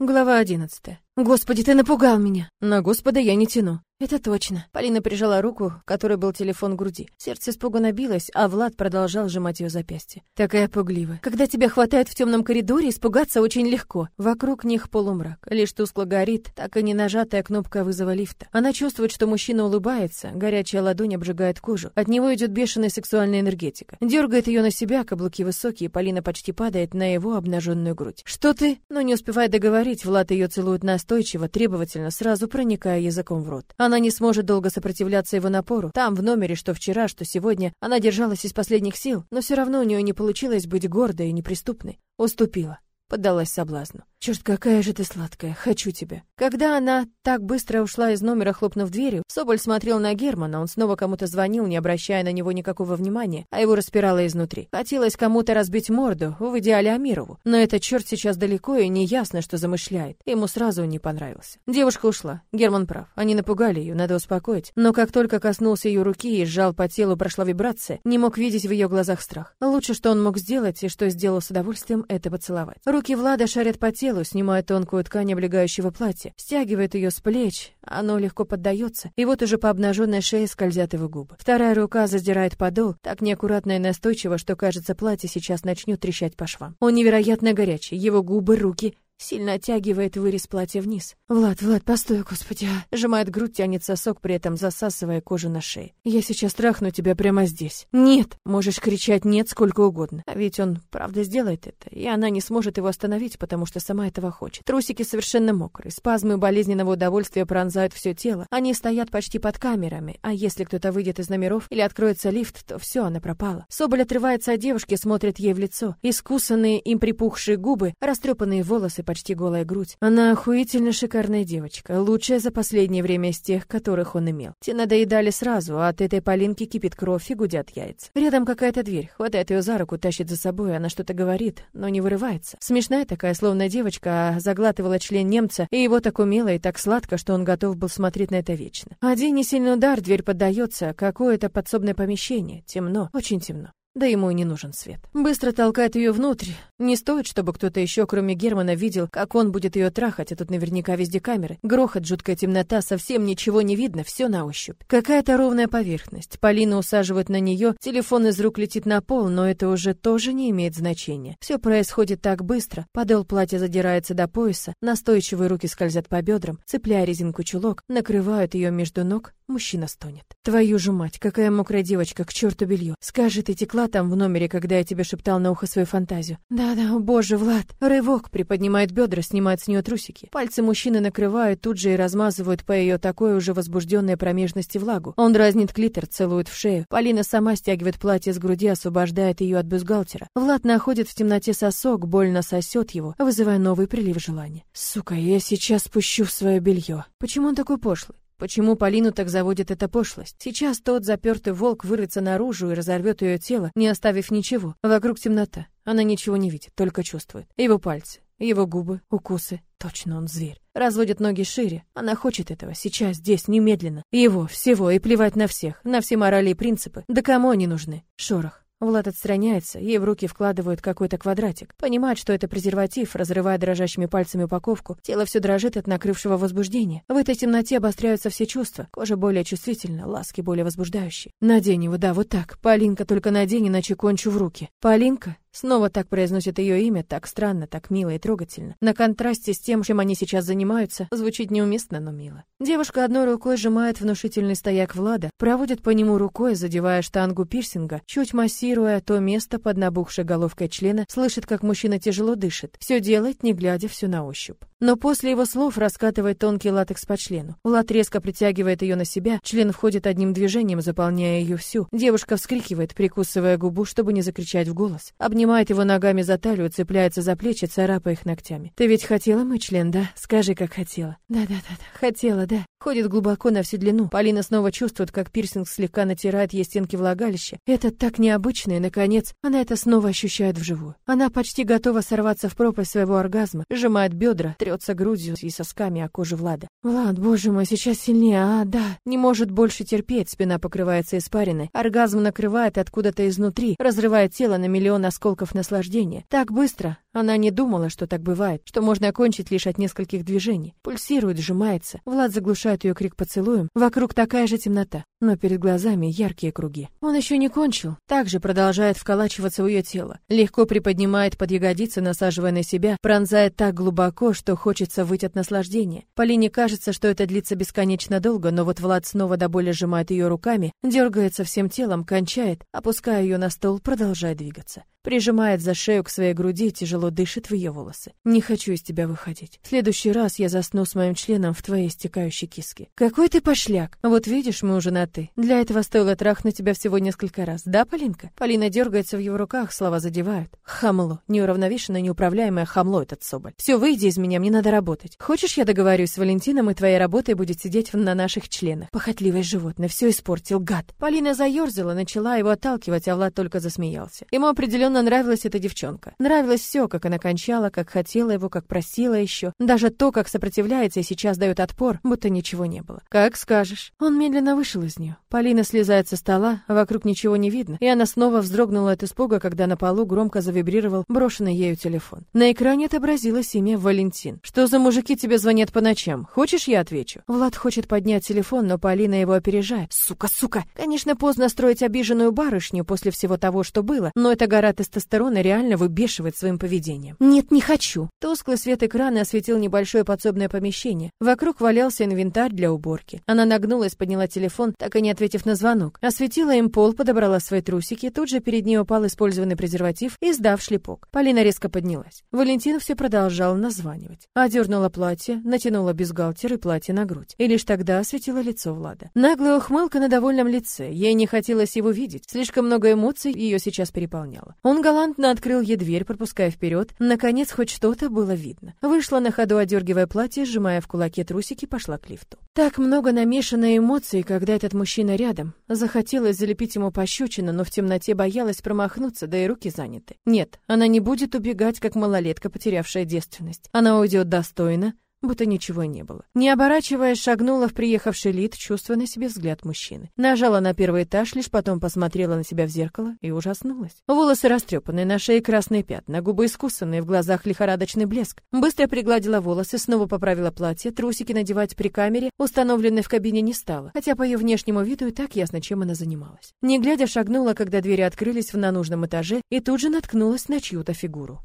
Глава одиннадцатая. Господи, ты напугал меня. На Господа я не тяну. Это точно. Полина прижала руку, в которой был телефон груди. Сердце испуганно билось, а Влад продолжал сжимать ее запястье. Такая пугливая. Когда тебя хватает в темном коридоре, испугаться очень легко. Вокруг них полумрак. Лишь тускло горит, так и не нажатая кнопка вызова лифта. Она чувствует, что мужчина улыбается, горячая ладонь обжигает кожу. От него идет бешеная сексуальная энергетика. Дергает ее на себя, каблуки высокие, Полина почти падает на его обнаженную грудь. Что ты? Но не успевая договорить, Влад ее целует настойчиво, требовательно, сразу проникая языком в рот. Не сможет долго сопротивляться его напору. Там, в номере, что вчера, что сегодня, она держалась из последних сил, но все равно у нее не получилось быть гордой и неприступной. Уступила поддалась соблазну. Черт, какая же ты сладкая, хочу тебя. Когда она так быстро ушла из номера, хлопнув дверью, Соболь смотрел на Германа, он снова кому-то звонил, не обращая на него никакого внимания, а его распирало изнутри. Хотелось кому-то разбить морду, в идеале Амирову, но этот черт сейчас далеко и не ясно, что замышляет. Ему сразу не понравился. Девушка ушла. Герман прав. Они напугали ее, надо успокоить. Но как только коснулся ее руки и сжал по телу, прошла вибрация, не мог видеть в ее глазах страх. Лучше, что он мог сделать, и что сделал с удовольствием, это поцеловать. Руки Влада шарят по телу, снимая тонкую ткань облегающего платья, стягивает ее с плеч, оно легко поддается, и вот уже по обнаженной шее скользят его губы. Вторая рука задирает подол, так неаккуратно и настойчиво, что, кажется, платье сейчас начнет трещать по швам. Он невероятно горячий, его губы, руки Сильно оттягивает вырез платья вниз. «Влад, Влад, постой, господи!» а!» Сжимает грудь, тянет сосок, при этом засасывая кожу на шее. «Я сейчас трахну тебя прямо здесь». «Нет!» Можешь кричать «нет» сколько угодно. А ведь он правда сделает это, и она не сможет его остановить, потому что сама этого хочет. Трусики совершенно мокрые, спазмы болезненного удовольствия пронзают все тело. Они стоят почти под камерами, а если кто-то выйдет из номеров или откроется лифт, то все, она пропала. Соболь отрывается от девушки, смотрит ей в лицо. Искусанные им припухшие губы, растрепанные волосы, почти голая грудь. Она охуительно шикарная девочка, лучшая за последнее время из тех, которых он имел. Те надоедали сразу, а от этой Полинки кипит кровь и гудят яйца. Рядом какая-то дверь, хватает ее за руку, тащит за собой, она что-то говорит, но не вырывается. Смешная такая, словно девочка, а заглатывала член немца, и его так умело и так сладко, что он готов был смотреть на это вечно. Один несильный удар, дверь поддается, какое-то подсобное помещение, темно, очень темно. Да ему и не нужен свет. Быстро толкает ее внутрь. Не стоит, чтобы кто-то еще, кроме Германа, видел, как он будет ее трахать, а тут наверняка везде камеры. Грохот, жуткая темнота, совсем ничего не видно, все на ощупь. Какая-то ровная поверхность. Полина усаживает на нее, телефон из рук летит на пол, но это уже тоже не имеет значения. Все происходит так быстро. Подол платья задирается до пояса, настойчивые руки скользят по бедрам, цепляя резинку чулок, накрывают ее между ног, мужчина стонет. Твою же мать, какая мокрая девочка, к черту белье. Скажи, ты текла там в номере, когда я тебе шептал на ухо свою фантазию. Да-да, о боже, Влад. Рывок приподнимает бедра, снимает с нее трусики. Пальцы мужчины накрывают тут же и размазывают по ее такой уже возбужденной промежности влагу. Он дразнит клитор, целует в шею. Полина сама стягивает платье с груди, освобождает ее от бюстгальтера. Влад находит в темноте сосок, больно сосет его, вызывая новый прилив желания. Сука, я сейчас спущу в свое белье. Почему он такой пошлый? Почему Полину так заводит эта пошлость? Сейчас тот запертый волк вырвется наружу и разорвет ее тело, не оставив ничего. Вокруг темнота. Она ничего не видит, только чувствует. Его пальцы, его губы, укусы. Точно он зверь. Разводит ноги шире. Она хочет этого. Сейчас, здесь, немедленно. Его, всего, и плевать на всех. На все морали и принципы. Да кому они нужны? Шорох. Влад отстраняется, ей в руки вкладывают какой-то квадратик. Понимает, что это презерватив, разрывая дрожащими пальцами упаковку. Тело все дрожит от накрывшего возбуждения. В этой темноте обостряются все чувства. Кожа более чувствительна, ласки более возбуждающие. Надень его, да, вот так. Полинка, только надень, иначе кончу в руки. Полинка? Снова так произносит ее имя, так странно, так мило и трогательно. На контрасте с тем, чем они сейчас занимаются, звучит неуместно, но мило. Девушка одной рукой сжимает внушительный стояк Влада, проводит по нему рукой, задевая штангу пирсинга, чуть массируя то место под набухшей головкой члена, слышит, как мужчина тяжело дышит. Все делает, не глядя, все на ощупь. Но после его слов раскатывает тонкий латекс по члену. Влад резко притягивает ее на себя, член входит одним движением, заполняя ее всю. Девушка вскрикивает, прикусывая губу, чтобы не закричать в голос. Обнимает его ногами за талию, цепляется за плечи, царапая их ногтями. «Ты ведь хотела мой член, да? Скажи, как хотела». «Да-да-да, хотела, да». Ходит глубоко на всю длину. Полина снова чувствует, как пирсинг слегка натирает ей стенки влагалища. Это так необычно, и, наконец, она это снова ощущает вживую. Она почти готова сорваться в пропасть своего оргазма, сжимает бедра, трется грудью и сосками о кожу Влада. «Влад, боже мой, сейчас сильнее, а, да». Не может больше терпеть, спина покрывается испариной. Оргазм накрывает откуда-то изнутри, разрывает тело на миллион осколков наслаждения. Так быстро, Она не думала, что так бывает, что можно окончить лишь от нескольких движений. Пульсирует, сжимается. Влад заглушает ее крик поцелуем. Вокруг такая же темнота, но перед глазами яркие круги. Он еще не кончил. Также продолжает вколачиваться в ее тело. Легко приподнимает под ягодицы, насаживая на себя, пронзает так глубоко, что хочется выйти от наслаждения. Полине кажется, что это длится бесконечно долго, но вот Влад снова до боли сжимает ее руками, дергается всем телом, кончает, опуская ее на стол, продолжает двигаться прижимает за шею к своей груди, тяжело дышит в ее волосы. Не хочу из тебя выходить. В следующий раз я засну с моим членом в твоей истекающей киске. Какой ты пошляк. Вот видишь, мы уже на ты. Для этого стоило трахнуть тебя всего несколько раз. Да, Полинка? Полина дергается в его руках, слова задевают. Хамло, неуравновешенное, неуправляемое хамло этот соболь. Все, выйди из меня, мне надо работать. Хочешь, я договорюсь с Валентином, и твоей работой будет сидеть на наших членах. Похотливое животное, все испортил, гад. Полина заерзала, начала его отталкивать, а Влад только засмеялся. Ему определенно безумно нравилась эта девчонка. Нравилось все, как она кончала, как хотела его, как просила еще. Даже то, как сопротивляется и сейчас дает отпор, будто ничего не было. «Как скажешь». Он медленно вышел из нее. Полина слезает со стола, а вокруг ничего не видно, и она снова вздрогнула от испуга, когда на полу громко завибрировал брошенный ею телефон. На экране отобразилось имя Валентин. «Что за мужики тебе звонят по ночам? Хочешь, я отвечу?» Влад хочет поднять телефон, но Полина его опережает. «Сука, сука!» Конечно, поздно строить обиженную барышню после всего того, что было, но это гора тестостерона реально выбешивает своим поведением. «Нет, не хочу!» Тусклый свет экрана осветил небольшое подсобное помещение. Вокруг валялся инвентарь для уборки. Она нагнулась, подняла телефон, так и не ответив на звонок. Осветила им пол, подобрала свои трусики, тут же перед ней упал использованный презерватив, издав шлепок. Полина резко поднялась. Валентин все продолжал названивать. Одернула платье, натянула бюстгальтер и платье на грудь. И лишь тогда осветила лицо Влада. Наглая ухмылка на довольном лице. Ей не хотелось его видеть. Слишком много эмоций ее сейчас переполняло. Он галантно открыл ей дверь, пропуская вперед. Наконец, хоть что-то было видно. Вышла на ходу, одергивая платье, сжимая в кулаке трусики, пошла к лифту. Так много намешанной эмоций, когда этот мужчина рядом. Захотелось залепить ему пощечину, но в темноте боялась промахнуться, да и руки заняты. Нет, она не будет убегать, как малолетка, потерявшая девственность. Она уйдет достойно, будто ничего не было. Не оборачиваясь, шагнула в приехавший лид, чувствуя на себе взгляд мужчины. Нажала на первый этаж, лишь потом посмотрела на себя в зеркало и ужаснулась. Волосы растрепанные, на шее красные пятна, губы искусанные, в глазах лихорадочный блеск. Быстро пригладила волосы, снова поправила платье, трусики надевать при камере, установленной в кабине, не стала, хотя по ее внешнему виду и так ясно, чем она занималась. Не глядя, шагнула, когда двери открылись в на нужном этаже, и тут же наткнулась на чью-то фигуру.